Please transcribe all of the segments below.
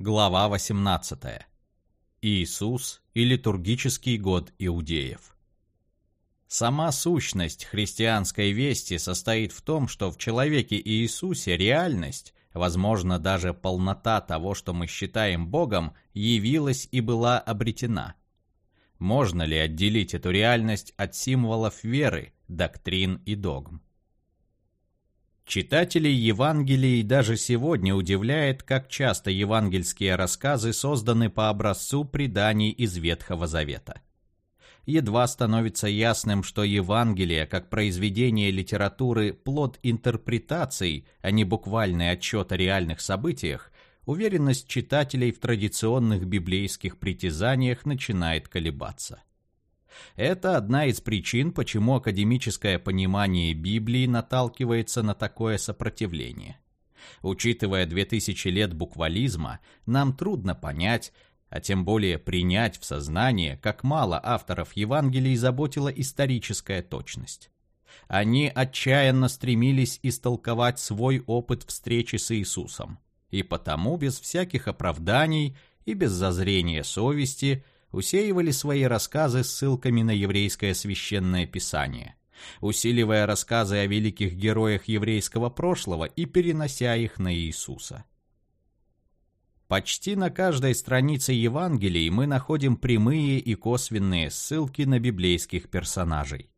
Глава 18. Иисус и литургический год иудеев. Сама сущность христианской вести состоит в том, что в человеке Иисусе реальность, возможно, даже полнота того, что мы считаем Богом, явилась и была обретена. Можно ли отделить эту реальность от символов веры, доктрин и догм? Читателей Евангелий даже сегодня удивляет, как часто евангельские рассказы созданы по образцу преданий из Ветхого Завета. Едва становится ясным, что Евангелие, как произведение литературы, плод интерпретаций, а не буквальный отчет о реальных событиях, уверенность читателей в традиционных библейских притязаниях начинает колебаться. Это одна из причин, почему академическое понимание Библии наталкивается на такое сопротивление. Учитывая 2000 лет буквализма, нам трудно понять, а тем более принять в сознание, как мало авторов Евангелий заботила историческая точность. Они отчаянно стремились истолковать свой опыт встречи с Иисусом, и потому без всяких оправданий и без зазрения совести – усеивали свои рассказы ссылками на еврейское священное писание, усиливая рассказы о великих героях еврейского прошлого и перенося их на Иисуса. Почти на каждой странице Евангелий мы находим прямые и косвенные ссылки на библейских персонажей.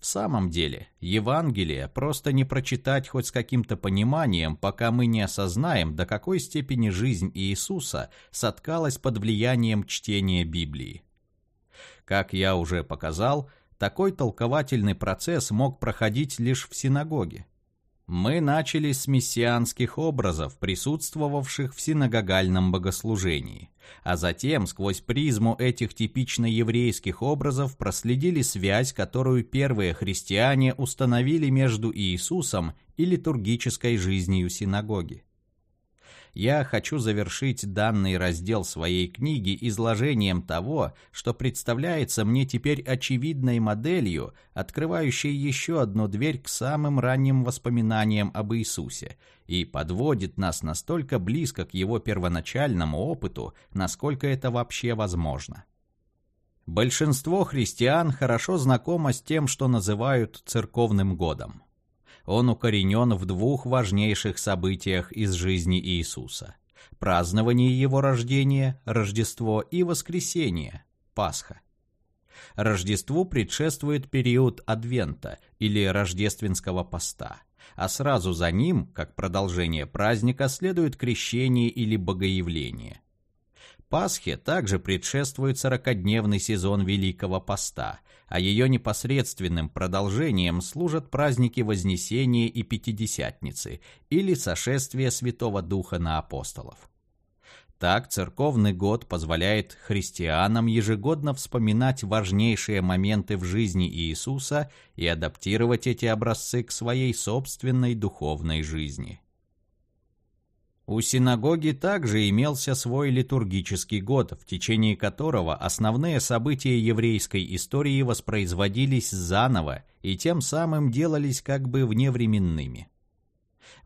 В самом деле, Евангелие просто не прочитать хоть с каким-то пониманием, пока мы не осознаем, до какой степени жизнь Иисуса соткалась под влиянием чтения Библии. Как я уже показал, такой толковательный процесс мог проходить лишь в синагоге. Мы начали с мессианских образов, присутствовавших в синагогальном богослужении, а затем сквозь призму этих типично еврейских образов проследили связь, которую первые христиане установили между Иисусом и литургической жизнью синагоги я хочу завершить данный раздел своей книги изложением того, что представляется мне теперь очевидной моделью, открывающей еще одну дверь к самым ранним воспоминаниям об Иисусе и подводит нас настолько близко к его первоначальному опыту, насколько это вообще возможно. Большинство христиан хорошо знакомо с тем, что называют церковным годом он укоренен в двух важнейших событиях из жизни Иисуса – празднование Его рождения, Рождество и Воскресение, Пасха. Рождеству предшествует период Адвента или Рождественского поста, а сразу за ним, как продолжение праздника, следует крещение или богоявление – Пасхе также предшествует сорокодневный сезон Великого Поста, а ее непосредственным продолжением служат праздники Вознесения и Пятидесятницы или сошествия Святого Духа на апостолов. Так церковный год позволяет христианам ежегодно вспоминать важнейшие моменты в жизни Иисуса и адаптировать эти образцы к своей собственной духовной жизни. У синагоги также имелся свой литургический год, в течение которого основные события еврейской истории воспроизводились заново и тем самым делались как бы вневременными.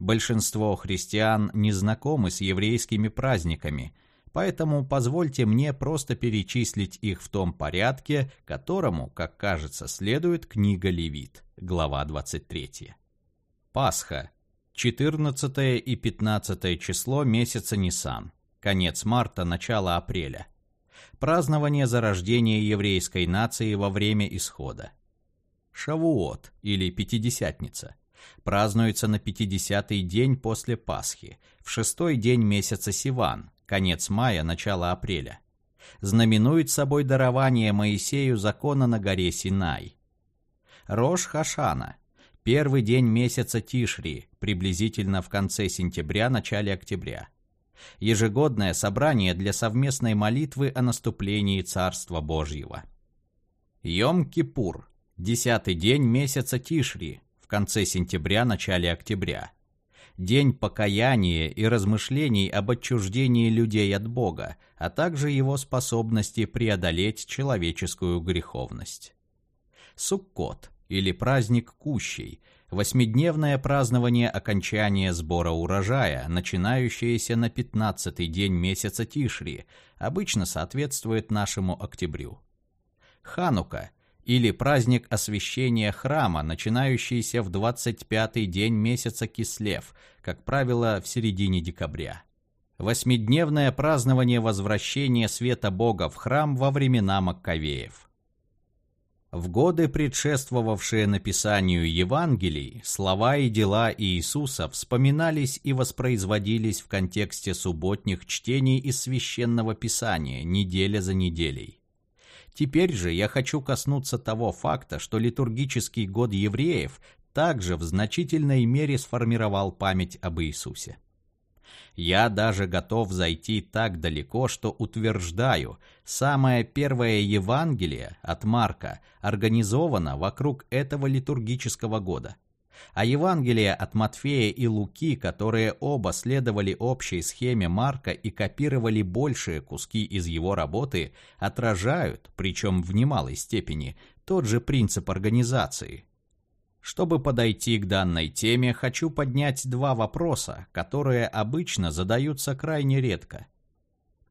Большинство христиан не знакомы с еврейскими праздниками, поэтому позвольте мне просто перечислить их в том порядке, которому, как кажется, следует книга Левит, глава 23. Пасха 14 и 15 число месяца Нисан, конец марта, начало апреля. Празднование зарождения еврейской нации во время исхода. Шавуот или Пятидесятница празднуется на 50-й день после Пасхи, в шестой день месяца Сиван, конец мая, начало апреля. Знаменует собой дарование Моисею закона на горе Синай. Рош Хашана – Первый день месяца Тишри, приблизительно в конце сентября-начале октября. Ежегодное собрание для совместной молитвы о наступлении Царства Божьего. Йом-Кипур, десятый день месяца Тишри, в конце сентября-начале октября. День покаяния и размышлений об отчуждении людей от Бога, а также его способности преодолеть человеческую греховность. Суккот, или праздник Кущей, Восьмидневное празднование окончания сбора урожая, начинающееся на пятнадцатый день месяца Тишри, обычно соответствует нашему октябрю. Ханука или праздник освящения храма, начинающийся в 25-й день месяца Кислев, как правило, в середине декабря. Восьмидневное празднование возвращения света Бога в храм во времена Маккавеев. В годы, предшествовавшие написанию Евангелий, слова и дела Иисуса вспоминались и воспроизводились в контексте субботних чтений из Священного Писания неделя за неделей. Теперь же я хочу коснуться того факта, что литургический год евреев также в значительной мере сформировал память об Иисусе. Я даже готов зайти так далеко, что утверждаю, самое первое Евангелие от Марка организовано вокруг этого литургического года а Евангелия от Матфея и Луки, которые оба следовали общей схеме Марка и копировали большие куски из его работы, отражают, причем в немалой степени, тот же принцип организации. Чтобы подойти к данной теме, хочу поднять два вопроса, которые обычно задаются крайне редко.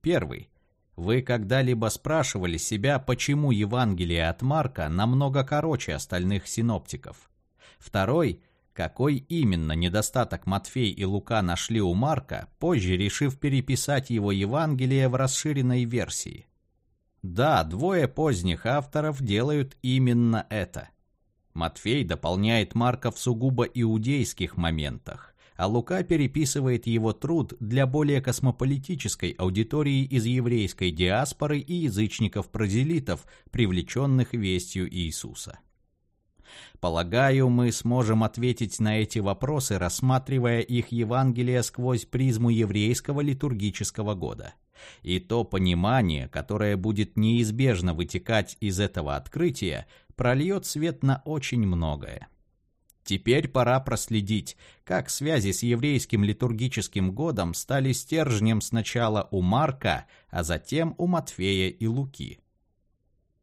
Первый. Вы когда-либо спрашивали себя, почему Евангелие от Марка намного короче остальных синоптиков? Второй – какой именно недостаток Матфей и Лука нашли у Марка, позже решив переписать его Евангелие в расширенной версии. Да, двое поздних авторов делают именно это. Матфей дополняет Марка в сугубо иудейских моментах, а Лука переписывает его труд для более космополитической аудитории из еврейской диаспоры и язычников-прозелитов, привлеченных вестью Иисуса. Полагаю, мы сможем ответить на эти вопросы, рассматривая их Евангелие сквозь призму еврейского литургического года. И то понимание, которое будет неизбежно вытекать из этого открытия, прольет свет на очень многое. Теперь пора проследить, как связи с еврейским литургическим годом стали стержнем сначала у Марка, а затем у Матфея и Луки.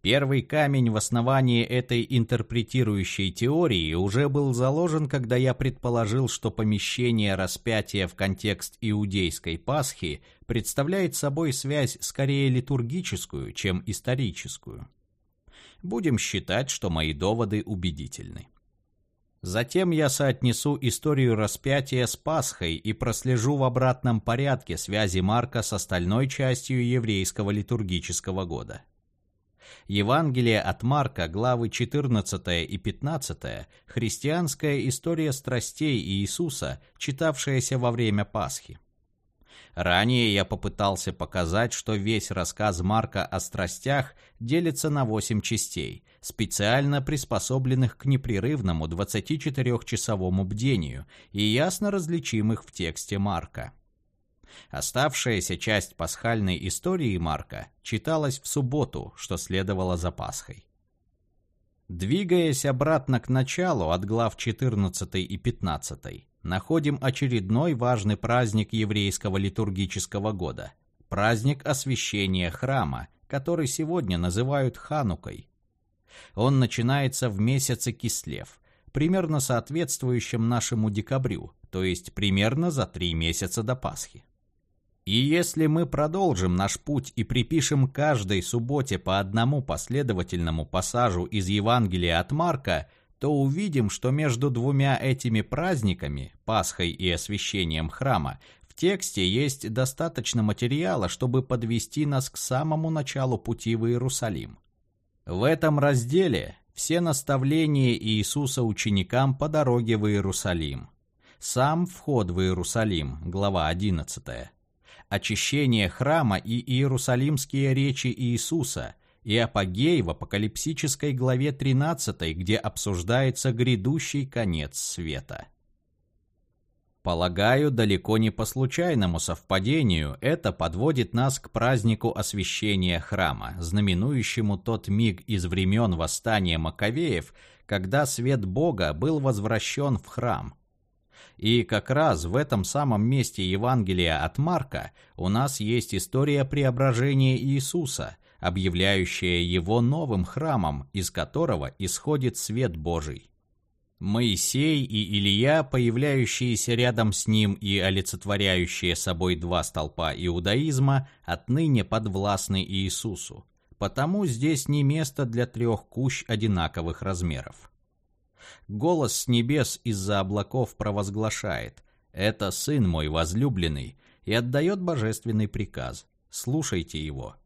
Первый камень в основании этой интерпретирующей теории уже был заложен, когда я предположил, что помещение распятия в контекст иудейской Пасхи представляет собой связь скорее литургическую, чем историческую. Будем считать, что мои доводы убедительны. Затем я соотнесу историю распятия с Пасхой и прослежу в обратном порядке связи Марка с остальной частью еврейского литургического года. Евангелие от Марка, главы 14 и 15, христианская история страстей Иисуса, читавшаяся во время Пасхи. Ранее я попытался показать, что весь рассказ Марка о страстях делится на восемь частей, специально приспособленных к непрерывному 24-часовому бдению и ясно различимых в тексте Марка. Оставшаяся часть пасхальной истории Марка читалась в субботу, что следовало за Пасхой. Двигаясь обратно к началу от глав 14 и 15, находим очередной важный праздник еврейского литургического года – праздник освящения храма, который сегодня называют Ханукой. Он начинается в месяце Кислев, примерно соответствующем нашему декабрю, то есть примерно за три месяца до Пасхи. И если мы продолжим наш путь и припишем каждой субботе по одному последовательному пассажу из Евангелия от Марка, то увидим, что между двумя этими праздниками, Пасхой и освящением храма, в тексте есть достаточно материала, чтобы подвести нас к самому началу пути в Иерусалим. В этом разделе все наставления Иисуса ученикам по дороге в Иерусалим. Сам вход в Иерусалим, глава 11 очищение храма и иерусалимские речи Иисуса и апогей в апокалипсической главе 13, где обсуждается грядущий конец света. Полагаю, далеко не по случайному совпадению это подводит нас к празднику освящения храма, знаменующему тот миг из времен восстания Маковеев, когда свет Бога был возвращен в храм – и как раз в этом самом месте Евангелия от Марка у нас есть история преображения Иисуса, объявляющая его новым храмом, из которого исходит свет Божий. Моисей и Илья, появляющиеся рядом с ним и олицетворяющие собой два столпа иудаизма, отныне подвластны Иисусу, потому здесь не место для трех кущ одинаковых размеров. Голос с небес из-за облаков провозглашает «Это Сын мой возлюбленный» и отдает божественный приказ «Слушайте его».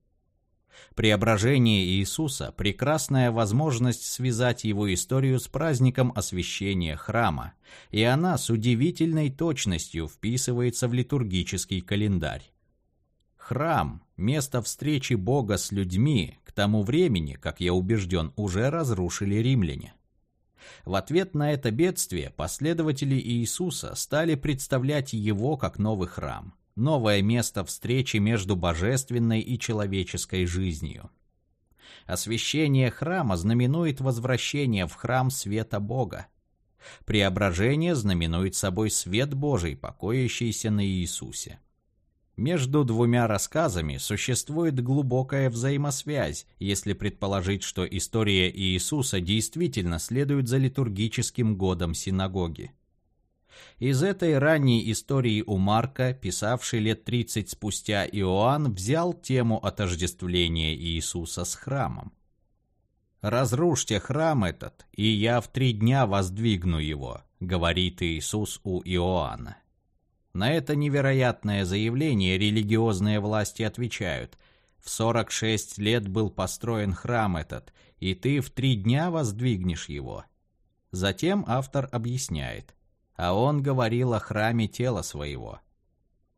Преображение Иисуса – прекрасная возможность связать его историю с праздником освящения храма, и она с удивительной точностью вписывается в литургический календарь. Храм – место встречи Бога с людьми, к тому времени, как я убежден, уже разрушили римляне. В ответ на это бедствие последователи Иисуса стали представлять его как новый храм – новое место встречи между божественной и человеческой жизнью. Освящение храма знаменует возвращение в храм света Бога. Преображение знаменует собой свет Божий, покоящийся на Иисусе. Между двумя рассказами существует глубокая взаимосвязь, если предположить, что история Иисуса действительно следует за литургическим годом синагоги. Из этой ранней истории у Марка, писавший лет 30 спустя Иоанн, взял тему отождествления Иисуса с храмом. «Разрушьте храм этот, и я в три дня воздвигну его», — говорит Иисус у Иоанна. На это невероятное заявление религиозные власти отвечают «В 46 лет был построен храм этот, и ты в три дня воздвигнешь его». Затем автор объясняет а он говорил о храме тела своего.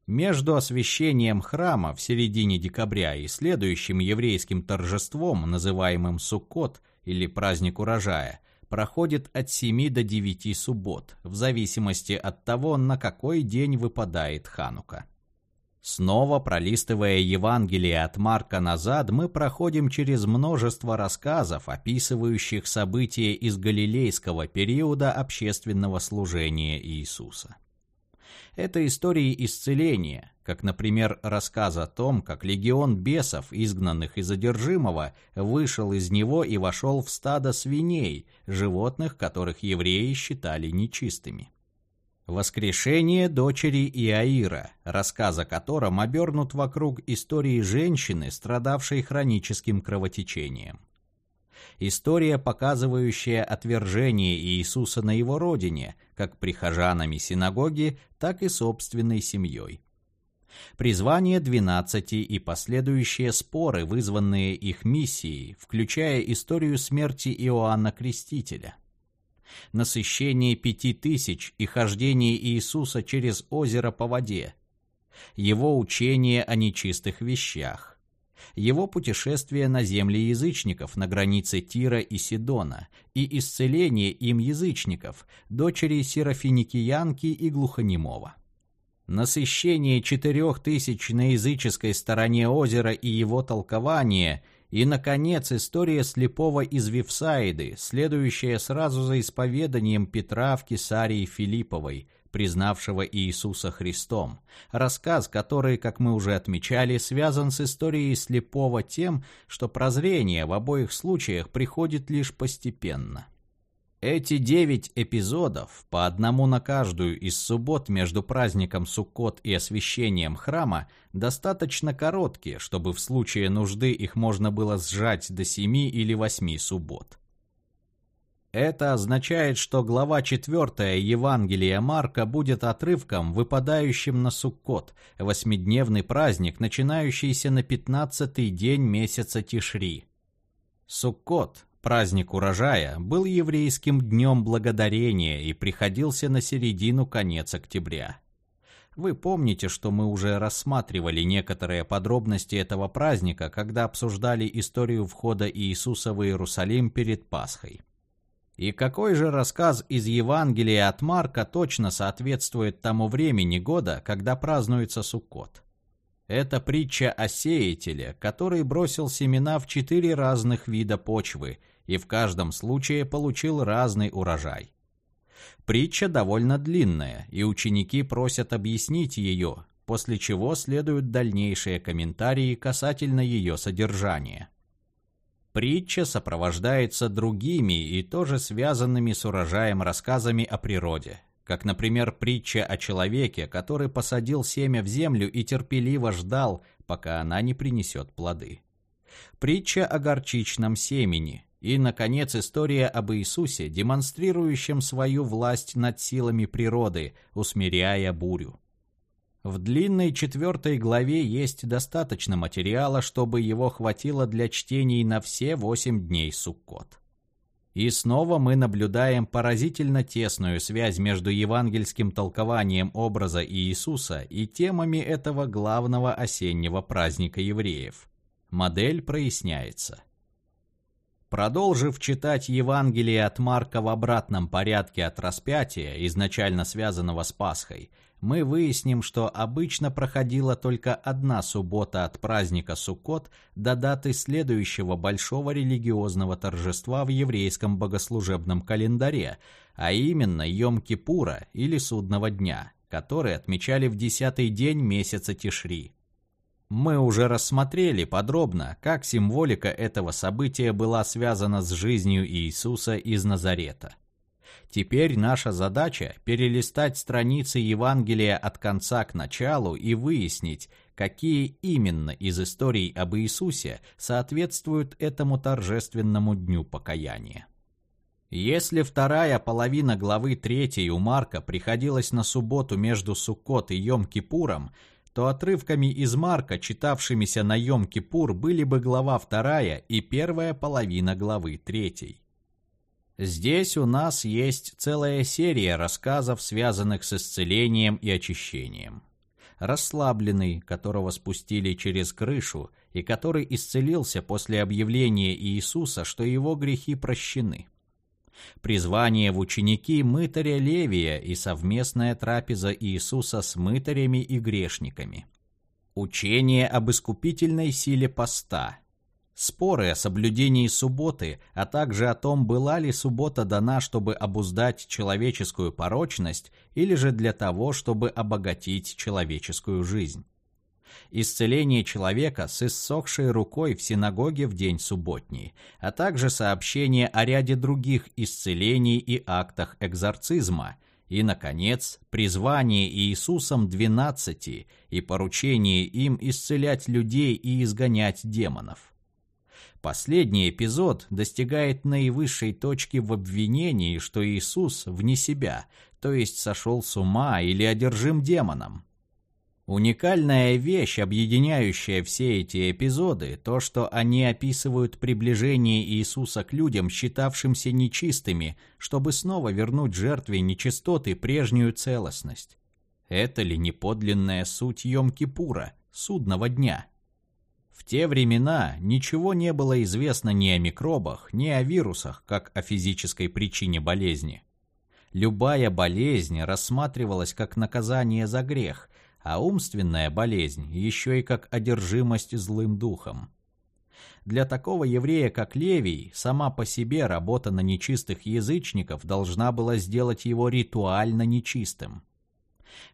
Между освящением храма в середине декабря и следующим еврейским торжеством, называемым Суккот или праздник урожая, проходит от 7 до 9 суббот, в зависимости от того, на какой день выпадает Ханука. Снова пролистывая Евангелие от Марка назад, мы проходим через множество рассказов, описывающих события из галилейского периода общественного служения Иисуса. Это истории исцеления, как, например, рассказ о том, как легион бесов, изгнанных из одержимого, вышел из него и вошел в стадо свиней, животных, которых евреи считали нечистыми. Воскрешение дочери Иаира, рассказ о котором обернут вокруг истории женщины, страдавшей хроническим кровотечением. История, показывающая отвержение Иисуса на его родине, как прихожанами синагоги, так и собственной семьей. Призвание двенадцати и последующие споры, вызванные их миссией, включая историю смерти Иоанна Крестителя – насыщение пяти тысяч и хождение Иисуса через озеро по воде, его учение о нечистых вещах, его путешествие на земли язычников на границе Тира и Сидона и исцеление им язычников, дочери Серафиникиянки и Глухонемова. Насыщение четырех тысяч на языческой стороне озера и его толкование – и, наконец, история слепого из Вифсаиды, следующая сразу за исповеданием Петра в Кесарии Филипповой, признавшего Иисуса Христом. Рассказ, который, как мы уже отмечали, связан с историей слепого тем, что прозрение в обоих случаях приходит лишь постепенно. Эти девять эпизодов, по одному на каждую из суббот между праздником Суккот и освящением храма, достаточно короткие, чтобы в случае нужды их можно было сжать до семи или восьми суббот. Это означает, что глава 4 Евангелия Марка будет отрывком, выпадающим на Суккот, восьмидневный праздник, начинающийся на пятнадцатый день месяца Тишри. Суккот Праздник урожая был еврейским днем благодарения и приходился на середину-конец октября. Вы помните, что мы уже рассматривали некоторые подробности этого праздника, когда обсуждали историю входа Иисуса в Иерусалим перед Пасхой. И какой же рассказ из Евангелия от Марка точно соответствует тому времени года, когда празднуется Суккот? Это притча о сеятеле, который бросил семена в четыре разных вида почвы – и в каждом случае получил разный урожай. Притча довольно длинная, и ученики просят объяснить ее, после чего следуют дальнейшие комментарии касательно ее содержания. Притча сопровождается другими и тоже связанными с урожаем рассказами о природе, как, например, притча о человеке, который посадил семя в землю и терпеливо ждал, пока она не принесет плоды. Притча о горчичном семени и, наконец, история об Иисусе, демонстрирующем свою власть над силами природы, усмиряя бурю. В длинной четвертой главе есть достаточно материала, чтобы его хватило для чтений на все восемь дней Суккот. И снова мы наблюдаем поразительно тесную связь между евангельским толкованием образа Иисуса и темами этого главного осеннего праздника евреев. Модель проясняется. Продолжив читать Евангелие от Марка в обратном порядке от распятия, изначально связанного с Пасхой, мы выясним, что обычно проходила только одна суббота от праздника Суккот до даты следующего большого религиозного торжества в еврейском богослужебном календаре, а именно Йом-Кипура или Судного дня, который отмечали в десятый день месяца Тишри. Мы уже рассмотрели подробно, как символика этого события была связана с жизнью Иисуса из Назарета – Теперь наша задача – перелистать страницы Евангелия от конца к началу и выяснить, какие именно из историй об Иисусе соответствуют этому торжественному дню покаяния. Если вторая половина главы 3 у Марка приходилась на субботу между Суккот и Йом-Кипуром, то отрывками из Марка, читавшимися на Йом-Кипур, были бы глава 2 и первая половина главы 3. Здесь у нас есть целая серия рассказов, связанных с исцелением и очищением. Расслабленный, которого спустили через крышу, и который исцелился после объявления Иисуса, что его грехи прощены. Призвание в ученики мытаря Левия и совместная трапеза Иисуса с мытарями и грешниками. Учение об искупительной силе поста – Споры о соблюдении субботы, а также о том, была ли суббота дана, чтобы обуздать человеческую порочность, или же для того, чтобы обогатить человеческую жизнь. Исцеление человека с иссохшей рукой в синагоге в день субботний, а также сообщение о ряде других исцелений и актах экзорцизма, и, наконец, призвание Иисусом двенадцати и поручение им исцелять людей и изгонять демонов. Последний эпизод достигает наивысшей точки в обвинении, что Иисус вне себя, то есть сошел с ума или одержим демоном. Уникальная вещь, объединяющая все эти эпизоды, то, что они описывают приближение Иисуса к людям, считавшимся нечистыми, чтобы снова вернуть жертве нечистоты прежнюю целостность. Это ли не подлинная суть Йом-Кипура, судного дня? В те времена ничего не было известно ни о микробах, ни о вирусах, как о физической причине болезни. Любая болезнь рассматривалась как наказание за грех, а умственная болезнь еще и как одержимость злым духом. Для такого еврея, как Левий, сама по себе работа на нечистых язычников должна была сделать его ритуально нечистым.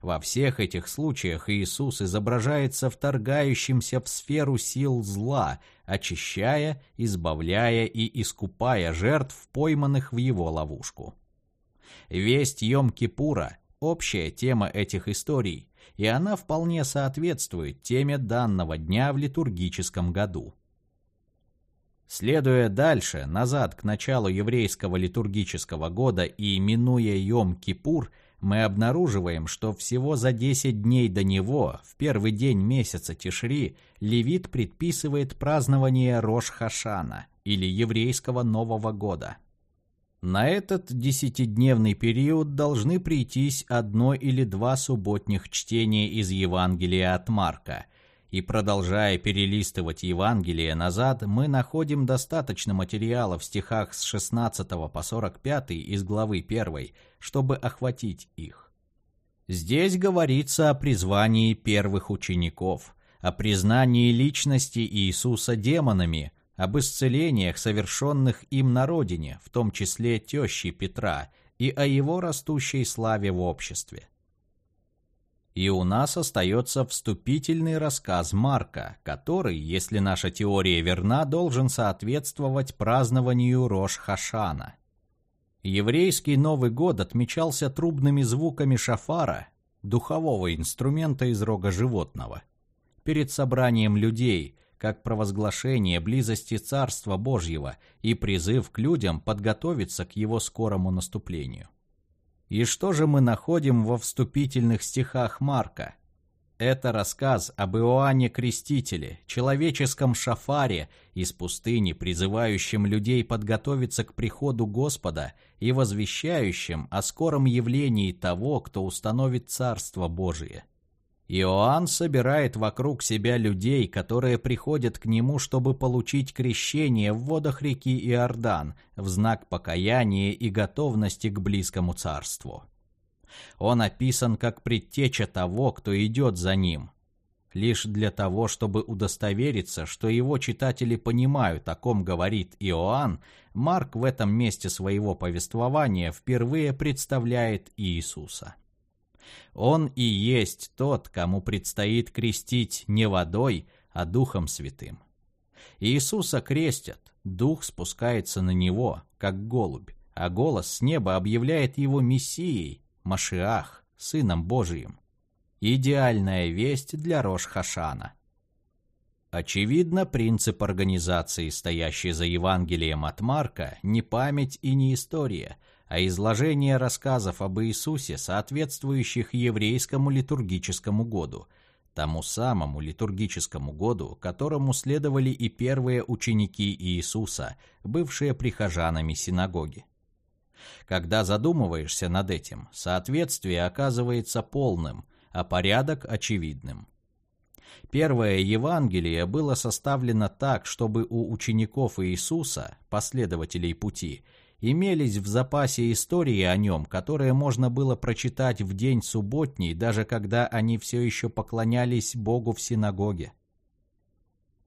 Во всех этих случаях Иисус изображается вторгающимся в сферу сил зла, очищая, избавляя и искупая жертв, пойманных в его ловушку. Весть Йом-Кипура – общая тема этих историй, и она вполне соответствует теме данного дня в литургическом году. Следуя дальше, назад к началу еврейского литургического года и минуя Йом-Кипур – мы обнаруживаем, что всего за 10 дней до него, в первый день месяца Тишри, Левит предписывает празднование Рош-Хашана, или еврейского Нового года. На этот десятидневный период должны прийтись одно или два субботних чтения из Евангелия от Марка, и продолжая перелистывать Евангелие назад, мы находим достаточно материала в стихах с 16 по 45 из главы 1, чтобы охватить их. Здесь говорится о призвании первых учеников, о признании личности Иисуса демонами, об исцелениях, совершенных им на родине, в том числе тещи Петра, и о его растущей славе в обществе. И у нас остается вступительный рассказ Марка, который, если наша теория верна, должен соответствовать празднованию Рош-Хашана. Еврейский Новый год отмечался трубными звуками шафара, духового инструмента из рога животного, перед собранием людей, как провозглашение близости Царства Божьего и призыв к людям подготовиться к его скорому наступлению. И что же мы находим во вступительных стихах Марка? Это рассказ об Иоанне Крестителе, человеческом шафаре из пустыни, призывающем людей подготовиться к приходу Господа и возвещающем о скором явлении того, кто установит Царство Божие. Иоанн собирает вокруг себя людей, которые приходят к нему, чтобы получить крещение в водах реки Иордан в знак покаяния и готовности к близкому царству. Он описан как предтеча того, кто идет за ним, лишь для того, чтобы удостовериться, что его читатели понимают, о ком говорит Иоанн, Марк в этом месте своего повествования впервые представляет Иисуса. Он и есть тот, кому предстоит крестить не водой, а Духом Святым. Иисуса крестят, Дух спускается на него, как голубь, а голос с неба объявляет его Мессией, Машиах, Сыном Божиим. Идеальная весть для Рош-Хашана. Очевидно, принцип организации, стоящий за Евангелием от Марка, не память и не история – а изложение рассказов об Иисусе, соответствующих еврейскому литургическому году, тому самому литургическому году, которому следовали и первые ученики Иисуса, бывшие прихожанами синагоги. Когда задумываешься над этим, соответствие оказывается полным, а порядок очевидным. Первое Евангелие было составлено так, чтобы у учеников Иисуса, последователей пути, имелись в запасе истории о нем, которые можно было прочитать в день субботний, даже когда они все еще поклонялись Богу в синагоге.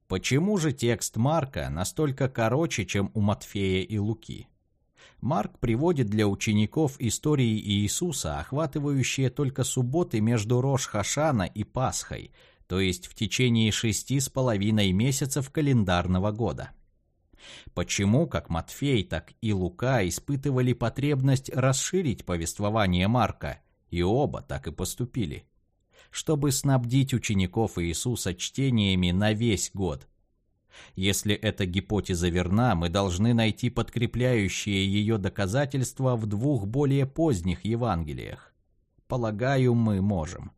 Почему же текст Марка настолько короче, чем у Матфея и Луки? Марк приводит для учеников истории Иисуса, охватывающие только субботы между Рош-Хашана и Пасхой, то есть в течение шести с половиной месяцев календарного года. Почему как Матфей, так и Лука испытывали потребность расширить повествование Марка, и оба так и поступили? Чтобы снабдить учеников Иисуса чтениями на весь год. Если эта гипотеза верна, мы должны найти подкрепляющие ее доказательства в двух более поздних Евангелиях. Полагаю, мы можем.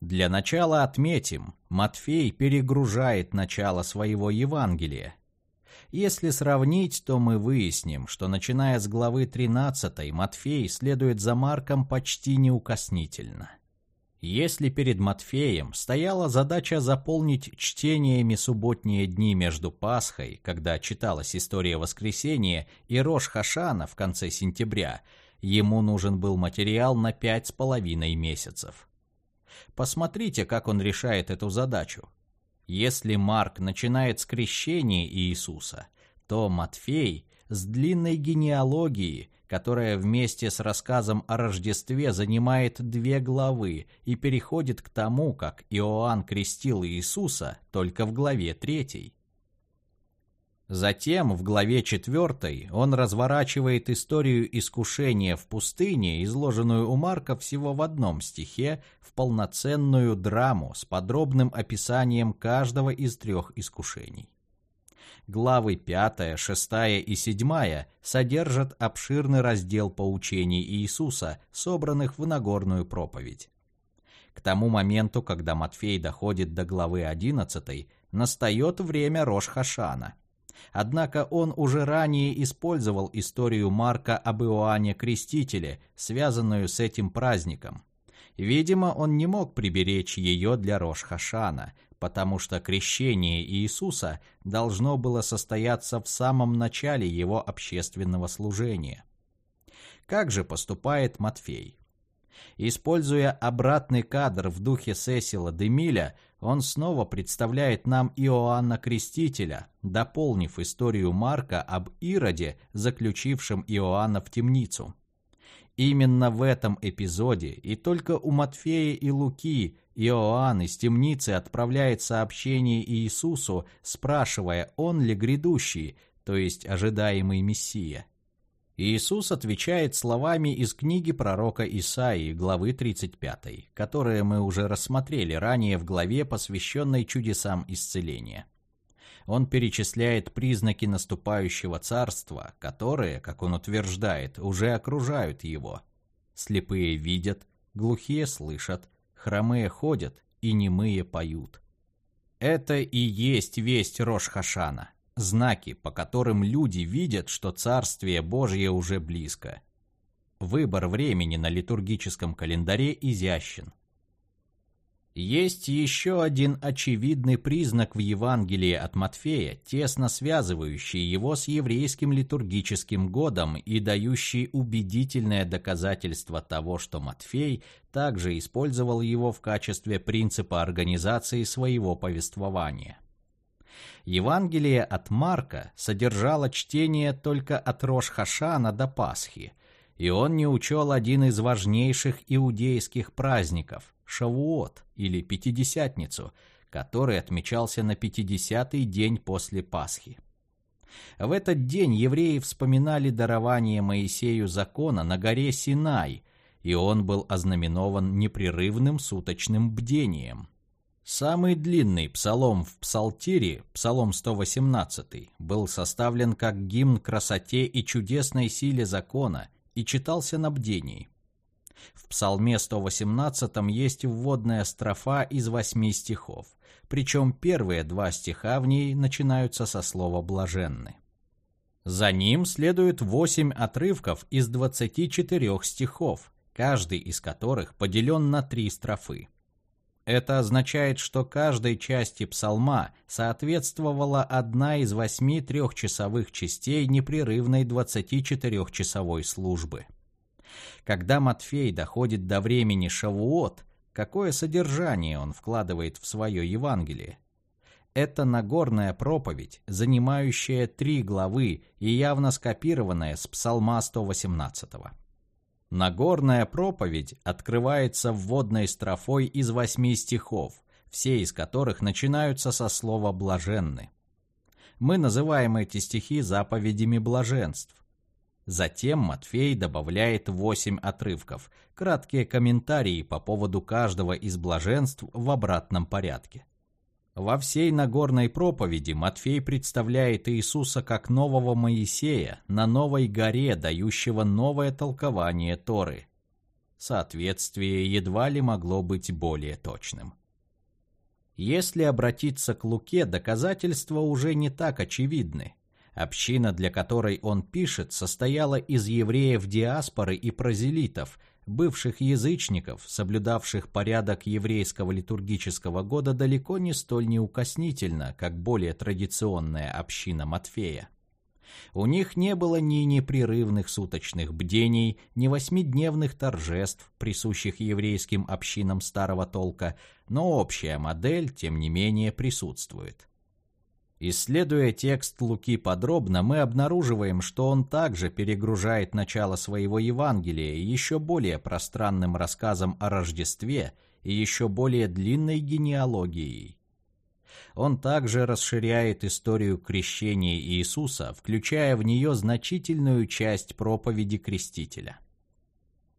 Для начала отметим, Матфей перегружает начало своего Евангелия. Если сравнить, то мы выясним, что начиная с главы 13 Матфей следует за Марком почти неукоснительно. Если перед Матфеем стояла задача заполнить чтениями субботние дни между Пасхой, когда читалась история воскресения, и Рош-Хашана в конце сентября, ему нужен был материал на пять с половиной месяцев. Посмотрите, как он решает эту задачу. Если Марк начинает с крещения Иисуса, то Матфей с длинной генеалогией, которая вместе с рассказом о Рождестве занимает две главы и переходит к тому, как Иоанн крестил Иисуса только в главе третьей. Затем в главе 4 он разворачивает историю искушения в пустыне, изложенную у Марка всего в одном стихе, в полноценную драму с подробным описанием каждого из трех искушений. Главы 5, 6 и 7 содержат обширный раздел поучений Иисуса, собранных в Нагорную проповедь. К тому моменту, когда Матфей доходит до главы 11, настает время Рош-Хашана – Однако он уже ранее использовал историю Марка об Иоанне Крестителе, связанную с этим праздником. Видимо, он не мог приберечь ее для Рош-Хашана, потому что крещение Иисуса должно было состояться в самом начале его общественного служения. Как же поступает Матфей? Используя обратный кадр в духе Сесила Демиля, он снова представляет нам Иоанна Крестителя, дополнив историю Марка об Ироде, заключившем Иоанна в темницу. Именно в этом эпизоде и только у Матфея и Луки Иоанн из темницы отправляет сообщение Иисусу, спрашивая, он ли грядущий, то есть ожидаемый Мессия. Иисус отвечает словами из книги пророка Исаии, главы 35, которые мы уже рассмотрели ранее в главе, посвященной чудесам исцеления. Он перечисляет признаки наступающего царства, которые, как он утверждает, уже окружают его. Слепые видят, глухие слышат, хромые ходят и немые поют. Это и есть весть Рош-Хашана, знаки, по которым люди видят, что Царствие Божье уже близко. Выбор времени на литургическом календаре изящен. Есть еще один очевидный признак в Евангелии от Матфея, тесно связывающий его с еврейским литургическим годом и дающий убедительное доказательство того, что Матфей также использовал его в качестве принципа организации своего повествования. Евангелие от Марка содержало чтение только от Рош-Хашана до Пасхи, и он не учел один из важнейших иудейских праздников – Шавуот или Пятидесятницу, который отмечался на пятидесятый день после Пасхи. В этот день евреи вспоминали дарование Моисею закона на горе Синай, и он был ознаменован непрерывным суточным бдением – Самый длинный псалом в Псалтире, Псалом 118, был составлен как гимн красоте и чудесной силе закона и читался на бдении. В Псалме 118 есть вводная строфа из восьми стихов, причем первые два стиха в ней начинаются со слова «блаженны». За ним следует восемь отрывков из 24 стихов, каждый из которых поделен на три строфы. Это означает, что каждой части псалма соответствовала одна из восьми трехчасовых частей непрерывной 24-часовой службы. Когда Матфей доходит до времени Шавуот, какое содержание он вкладывает в свое Евангелие? Это Нагорная проповедь, занимающая три главы и явно скопированная с Псалма 118. Нагорная проповедь открывается вводной строфой из восьми стихов, все из которых начинаются со слова «блаженны». Мы называем эти стихи заповедями блаженств. Затем Матфей добавляет восемь отрывков, краткие комментарии по поводу каждого из блаженств в обратном порядке. Во всей Нагорной проповеди Матфей представляет Иисуса как нового Моисея на новой горе, дающего новое толкование Торы. Соответствие едва ли могло быть более точным. Если обратиться к Луке, доказательства уже не так очевидны. Община, для которой он пишет, состояла из евреев диаспоры и прозелитов, бывших язычников, соблюдавших порядок еврейского литургического года далеко не столь неукоснительно, как более традиционная община Матфея. У них не было ни непрерывных суточных бдений, ни восьмидневных торжеств, присущих еврейским общинам старого толка, но общая модель, тем не менее, присутствует. Исследуя текст Луки подробно, мы обнаруживаем, что он также перегружает начало своего Евангелия еще более пространным рассказом о Рождестве и еще более длинной генеалогией. Он также расширяет историю крещения Иисуса, включая в нее значительную часть проповеди Крестителя.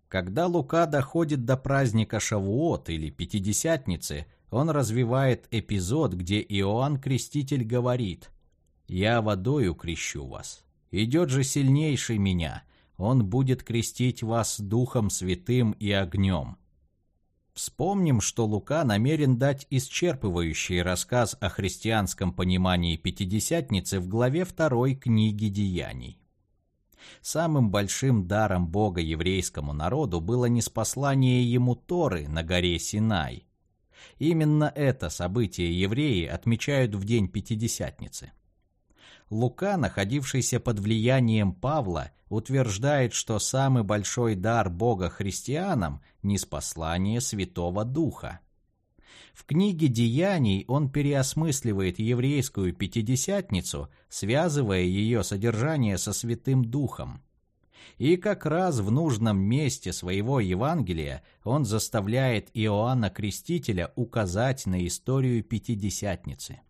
Когда Лука доходит до праздника Шавуот или Пятидесятницы – он развивает эпизод, где Иоанн Креститель говорит «Я водою крещу вас. Идет же сильнейший меня, он будет крестить вас Духом Святым и огнем». Вспомним, что Лука намерен дать исчерпывающий рассказ о христианском понимании Пятидесятницы в главе второй книги Деяний. Самым большим даром Бога еврейскому народу было неспослание ему Торы на горе Синай, Именно это событие евреи отмечают в день Пятидесятницы. Лука, находившийся под влиянием Павла, утверждает, что самый большой дар Бога христианам – неспослание Святого Духа. В книге «Деяний» он переосмысливает еврейскую Пятидесятницу, связывая ее содержание со Святым Духом. И как раз в нужном месте своего Евангелия он заставляет Иоанна Крестителя указать на историю Пятидесятницы.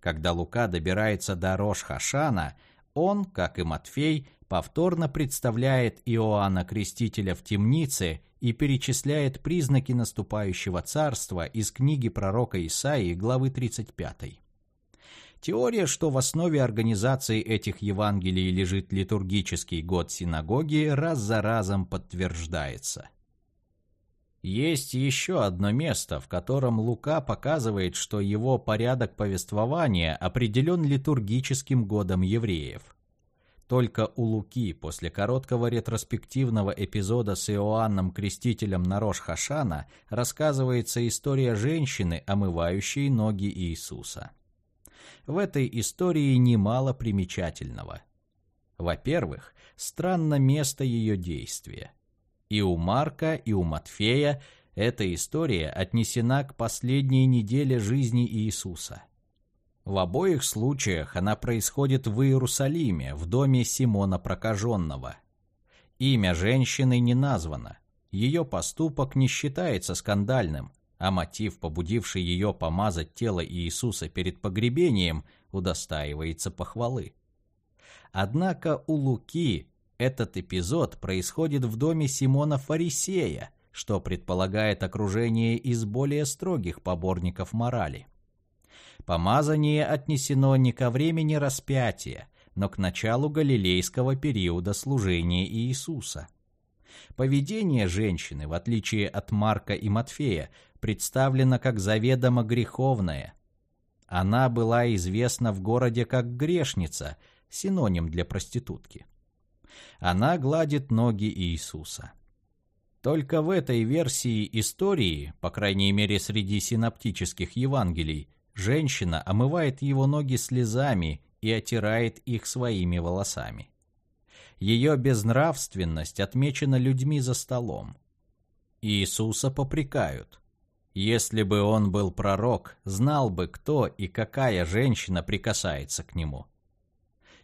Когда Лука добирается до Рош-Хашана, он, как и Матфей, повторно представляет Иоанна Крестителя в темнице и перечисляет признаки наступающего царства из книги пророка Исаии, главы 35. Теория, что в основе организации этих Евангелий лежит литургический год синагоги, раз за разом подтверждается. Есть еще одно место, в котором Лука показывает, что его порядок повествования определен литургическим годом евреев. Только у Луки после короткого ретроспективного эпизода с Иоанном Крестителем на Рош-Хашана рассказывается история женщины, омывающей ноги Иисуса. В этой истории немало примечательного. Во-первых, странно место ее действия. И у Марка, и у Матфея эта история отнесена к последней неделе жизни Иисуса – в обоих случаях она происходит в Иерусалиме, в доме Симона Прокаженного. Имя женщины не названо. Ее поступок не считается скандальным, а мотив, побудивший ее помазать тело Иисуса перед погребением, удостаивается похвалы. Однако у Луки этот эпизод происходит в доме Симона Фарисея, что предполагает окружение из более строгих поборников морали. Помазание отнесено не ко времени распятия, но к началу галилейского периода служения Иисуса. Поведение женщины, в отличие от Марка и Матфея, представлено как заведомо греховное. Она была известна в городе как грешница, синоним для проститутки. Она гладит ноги Иисуса. Только в этой версии истории, по крайней мере среди синоптических Евангелий, Женщина омывает его ноги слезами и отирает их своими волосами. Ее безнравственность отмечена людьми за столом. Иисуса попрекают. Если бы он был пророк, знал бы, кто и какая женщина прикасается к нему.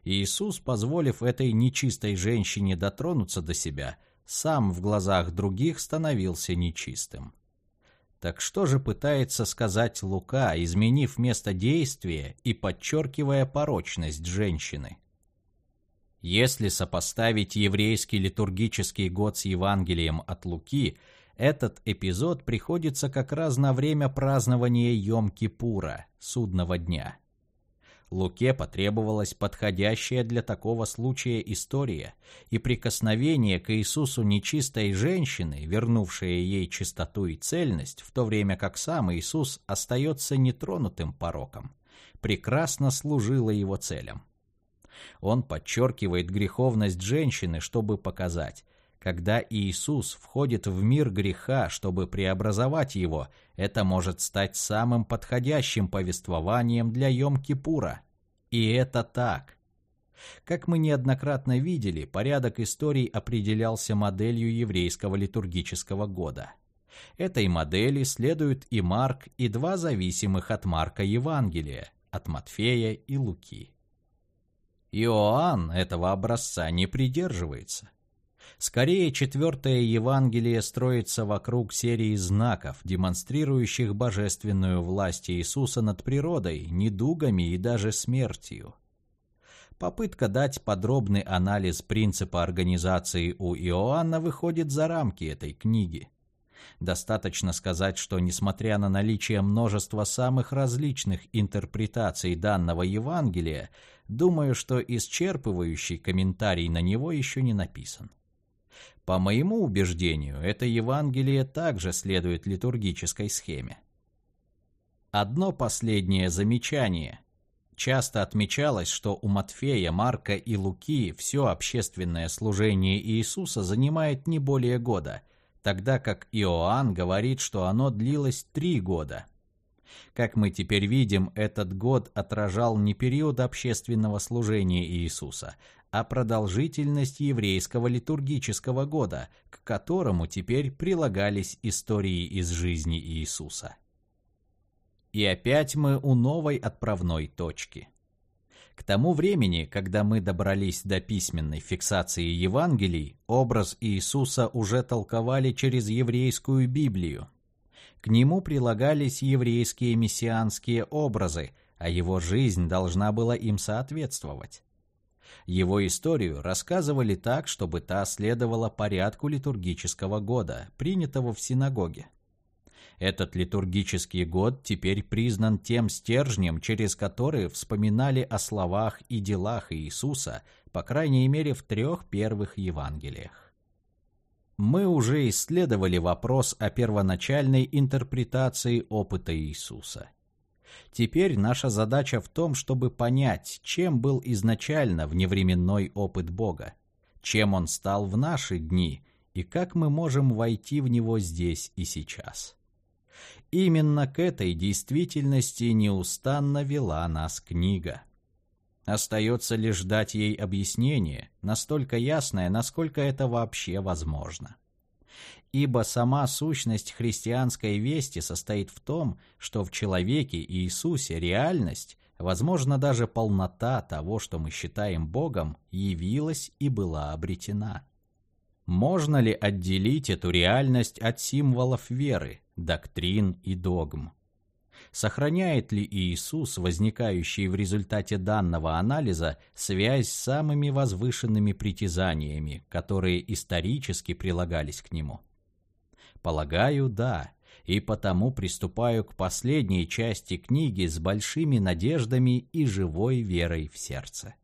Иисус, позволив этой нечистой женщине дотронуться до себя, сам в глазах других становился нечистым. Так что же пытается сказать Лука, изменив место действия и подчеркивая порочность женщины? Если сопоставить еврейский литургический год с Евангелием от Луки, этот эпизод приходится как раз на время празднования Йом-Кипура, судного дня – Луке потребовалась подходящая для такого случая история, и прикосновение к Иисусу нечистой женщины, вернувшее ей чистоту и цельность, в то время как сам Иисус остается нетронутым пороком, прекрасно служило его целям. Он подчеркивает греховность женщины, чтобы показать, когда Иисус входит в мир греха, чтобы преобразовать его, это может стать самым подходящим повествованием для Йом-Кипура. И это так. Как мы неоднократно видели, порядок историй определялся моделью еврейского литургического года. Этой модели следуют и Марк, и два зависимых от Марка Евангелия, от Матфея и Луки. Иоанн этого образца не придерживается – Скорее, четвертое Евангелие строится вокруг серии знаков, демонстрирующих божественную власть Иисуса над природой, недугами и даже смертью. Попытка дать подробный анализ принципа организации у Иоанна выходит за рамки этой книги. Достаточно сказать, что несмотря на наличие множества самых различных интерпретаций данного Евангелия, думаю, что исчерпывающий комментарий на него еще не написан. По моему убеждению, это Евангелие также следует литургической схеме. Одно последнее замечание. Часто отмечалось, что у Матфея, Марка и Луки все общественное служение Иисуса занимает не более года, тогда как Иоанн говорит, что оно длилось три года. Как мы теперь видим, этот год отражал не период общественного служения Иисуса, а продолжительность еврейского литургического года, к которому теперь прилагались истории из жизни Иисуса. И опять мы у новой отправной точки. К тому времени, когда мы добрались до письменной фиксации Евангелий, образ Иисуса уже толковали через еврейскую Библию. К нему прилагались еврейские мессианские образы, а его жизнь должна была им соответствовать. Его историю рассказывали так, чтобы та следовала порядку литургического года, принятого в синагоге. Этот литургический год теперь признан тем стержнем, через который вспоминали о словах и делах Иисуса, по крайней мере в трех первых Евангелиях. Мы уже исследовали вопрос о первоначальной интерпретации опыта Иисуса – Теперь наша задача в том, чтобы понять, чем был изначально вневременной опыт Бога, чем он стал в наши дни и как мы можем войти в него здесь и сейчас. Именно к этой действительности неустанно вела нас книга. Остается лишь ждать ей объяснение, настолько ясное, насколько это вообще возможно ибо сама сущность христианской вести состоит в том, что в человеке Иисусе реальность, возможно даже полнота того, что мы считаем Богом, явилась и была обретена. Можно ли отделить эту реальность от символов веры, доктрин и догм? Сохраняет ли Иисус, возникающий в результате данного анализа, связь с самыми возвышенными притязаниями, которые исторически прилагались к нему? Полагаю, да, и потому приступаю к последней части книги с большими надеждами и живой верой в сердце.